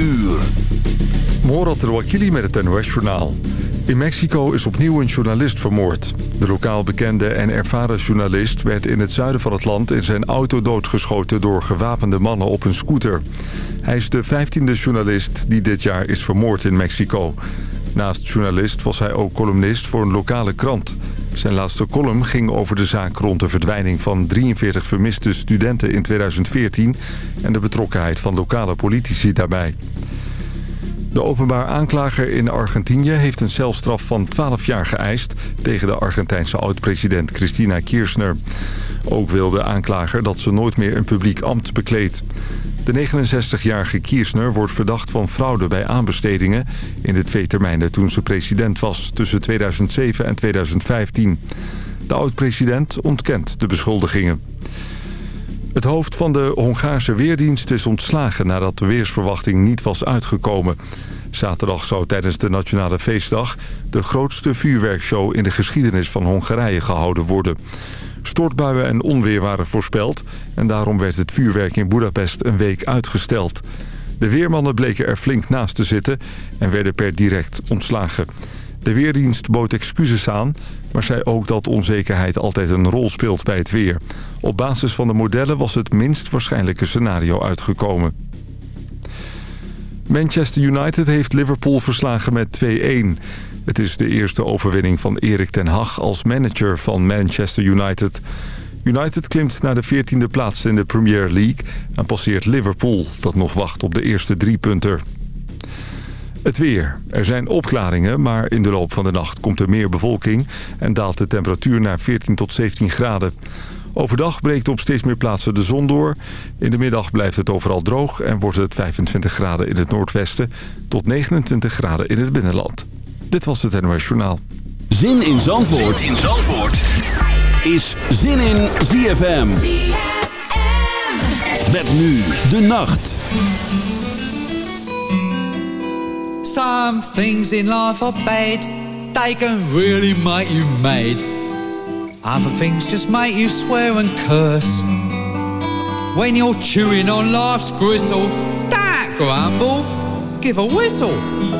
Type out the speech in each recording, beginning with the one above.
uur. Morat Rouakili met het NOS-journaal. In Mexico is opnieuw een journalist vermoord. De lokaal bekende en ervaren journalist werd in het zuiden van het land... in zijn auto doodgeschoten door gewapende mannen op een scooter. Hij is de vijftiende journalist die dit jaar is vermoord in Mexico. Naast journalist was hij ook columnist voor een lokale krant. Zijn laatste column ging over de zaak rond de verdwijning van 43 vermiste studenten in 2014... en de betrokkenheid van lokale politici daarbij. De openbaar aanklager in Argentinië heeft een celstraf van 12 jaar geëist... tegen de Argentijnse oud-president Cristina Kirchner. Ook wil de aanklager dat ze nooit meer een publiek ambt bekleedt. De 69-jarige Kirchner wordt verdacht van fraude bij aanbestedingen... in de twee termijnen toen ze president was, tussen 2007 en 2015. De oud-president ontkent de beschuldigingen. Het hoofd van de Hongaarse Weerdienst is ontslagen nadat de weersverwachting niet was uitgekomen. Zaterdag zou tijdens de Nationale Feestdag de grootste vuurwerkshow in de geschiedenis van Hongarije gehouden worden. Stortbuien en onweer waren voorspeld en daarom werd het vuurwerk in Budapest een week uitgesteld. De weermannen bleken er flink naast te zitten en werden per direct ontslagen. De Weerdienst bood excuses aan, maar zei ook dat onzekerheid altijd een rol speelt bij het weer. Op basis van de modellen was het minst waarschijnlijke scenario uitgekomen. Manchester United heeft Liverpool verslagen met 2-1. Het is de eerste overwinning van Erik ten Hag als manager van Manchester United. United klimt naar de 14e plaats in de Premier League en passeert Liverpool... dat nog wacht op de eerste drie punten. Het weer. Er zijn opklaringen, maar in de loop van de nacht komt er meer bevolking... en daalt de temperatuur naar 14 tot 17 graden. Overdag breekt op steeds meer plaatsen de zon door. In de middag blijft het overal droog en wordt het 25 graden in het noordwesten... tot 29 graden in het binnenland. Dit was het NOS Journaal. Zin in Zandvoort, zin in Zandvoort. is Zin in ZFM. Met nu de nacht. Some things in life are bad. They can really make you mad. Other things just make you swear and curse. When you're chewing on life's gristle, that grumble, give a whistle.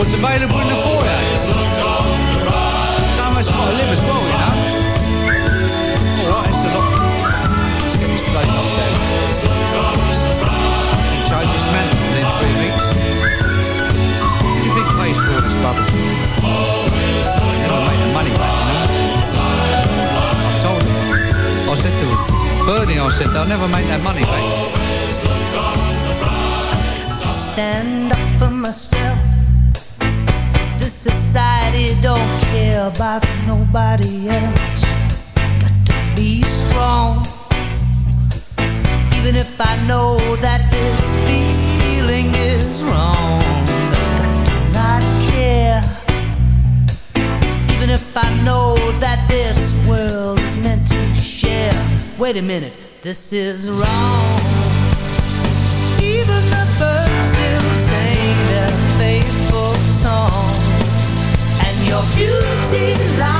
record's available in the foyer. So much got to live as well, you know. Alright, it's a lot. Let's get this place up there. Change this man within three weeks. What do you think pays for all this rubbish? Never make the money back, you know. I told him. I said to him, Bernie, I said, they'll never make that money back. stand up for myself. Society don't care about nobody else. Got to be strong, even if I know that this feeling is wrong. Got to not care, even if I know that this world is meant to share. Wait a minute, this is wrong. Even the beauty lies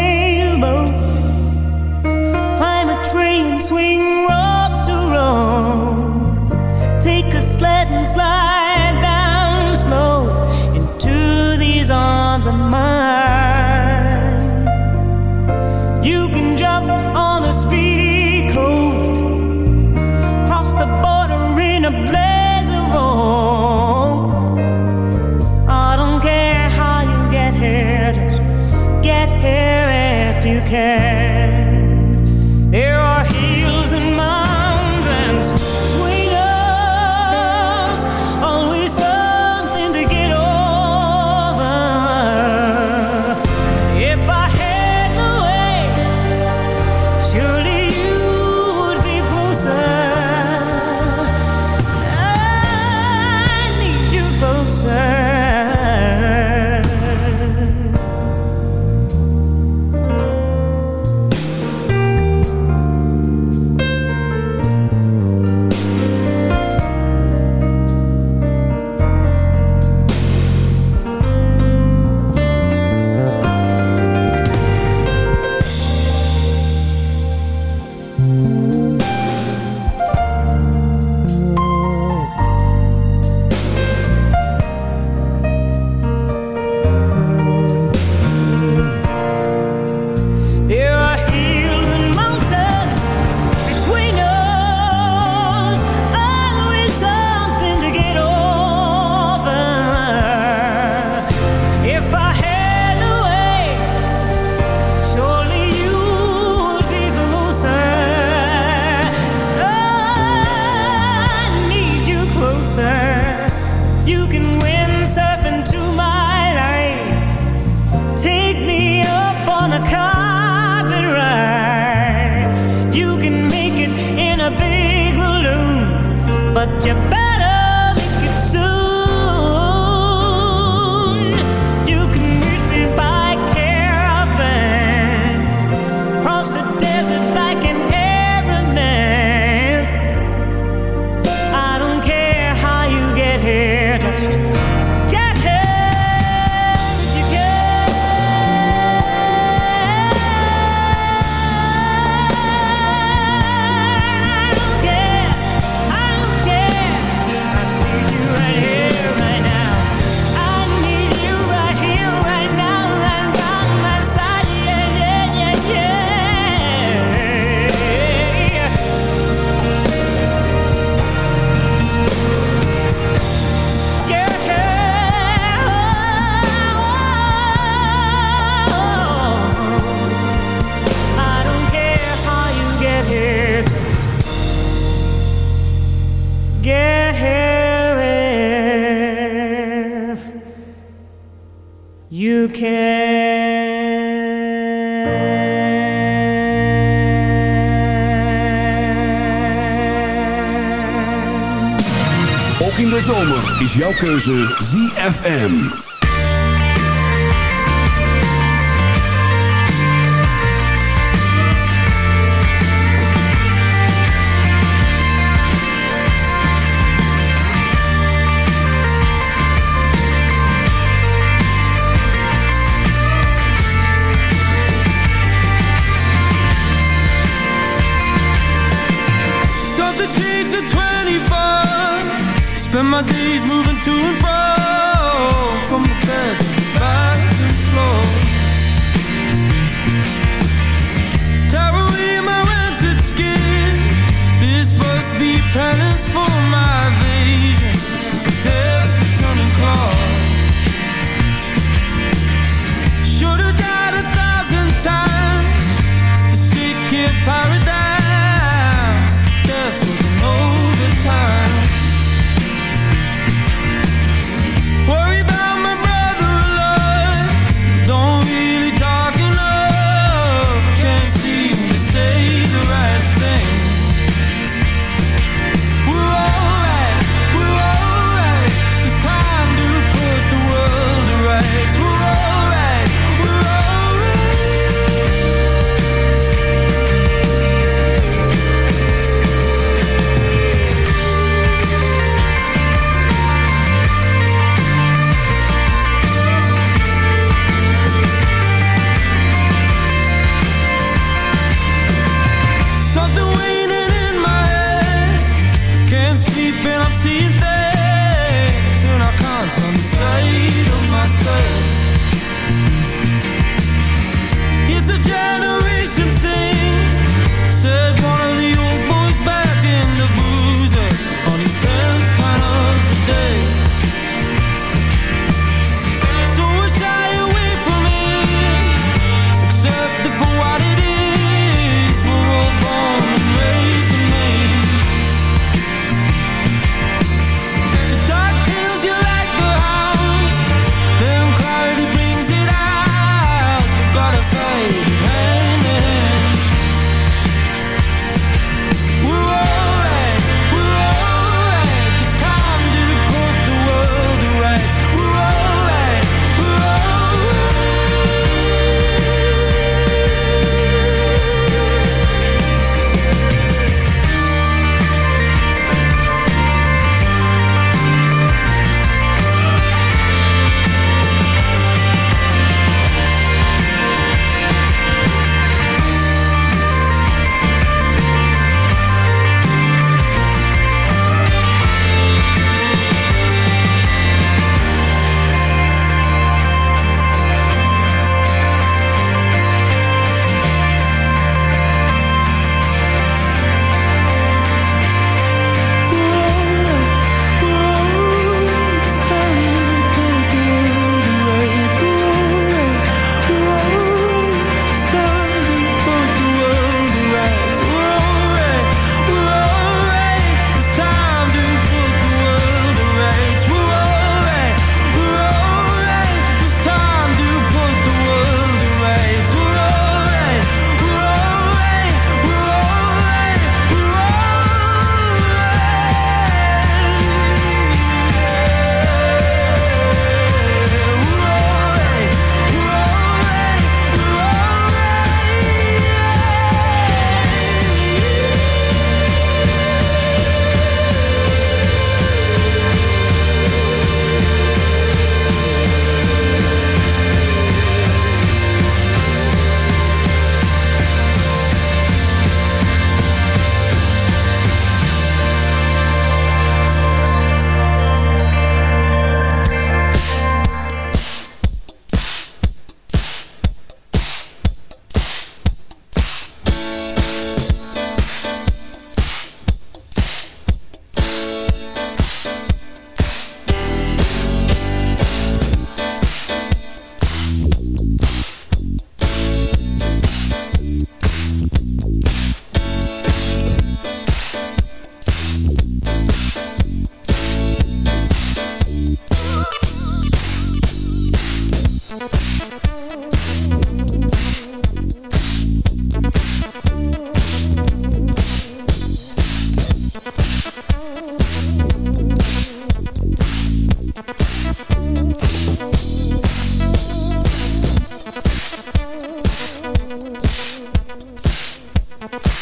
jouw keuze ZFM.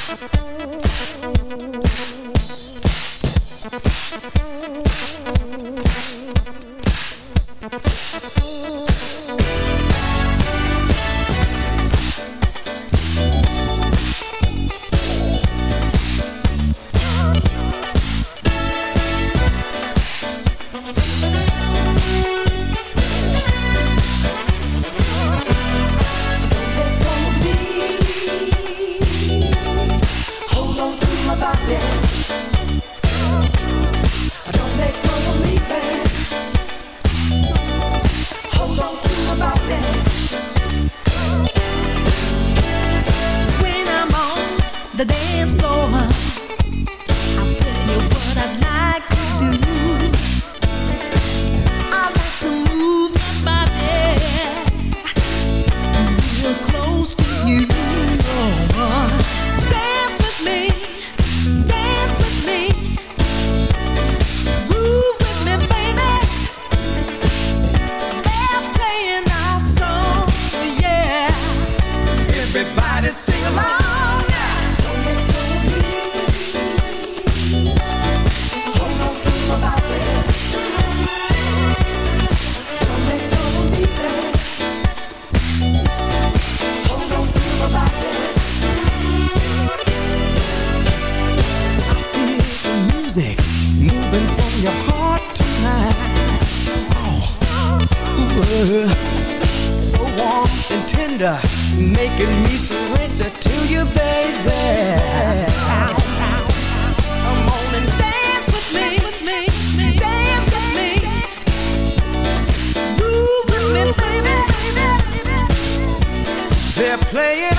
Tender playing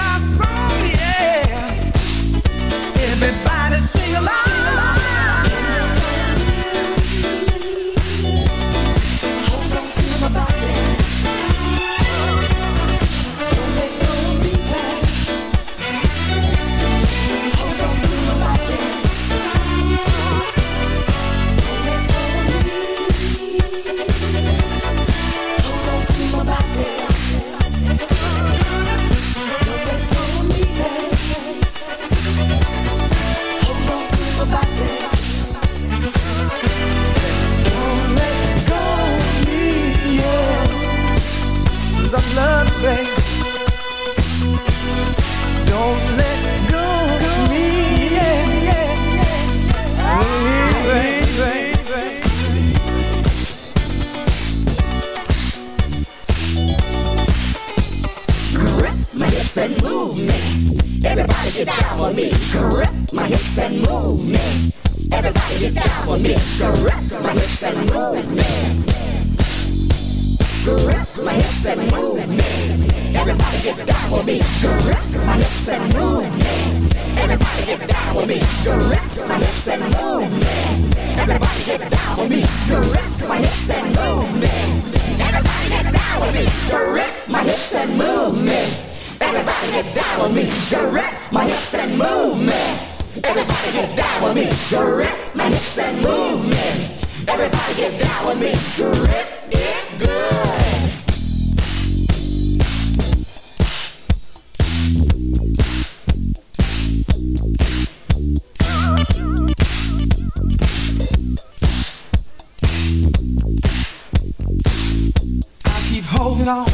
on.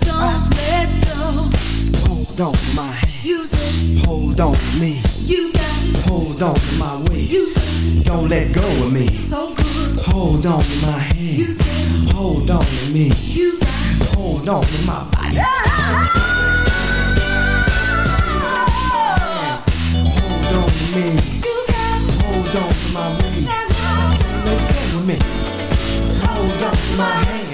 Don't let go. Hold on to my hand. Use it. Hold on to me. You got it. Hold on to my waist. Use it. Don't let go of me. So good. Hold on to my hand. Use it. Hold on to me. You got it. Hold on to my body. Hold on to me. You got. Hold on to my waist. Don't let go of me. Hold on to my hand.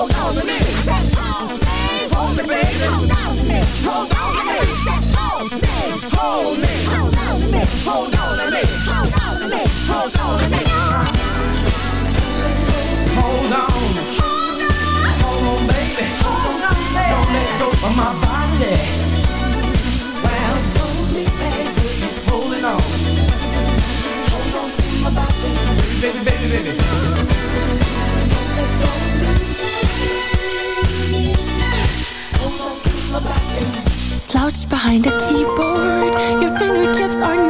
hold on to me. Say hold me, hold me, baby, hold on to me, hold on to me. Say hold me, hold me, hold on to me, hold on to me, hold on to me, hold on to me. Hold on. Hold on, baby. Don't let go of my body. Well, hold me, baby. Holding on. Hold on to my body. Baby, baby, baby. Slouched behind a keyboard, your fingertips are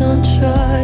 on trial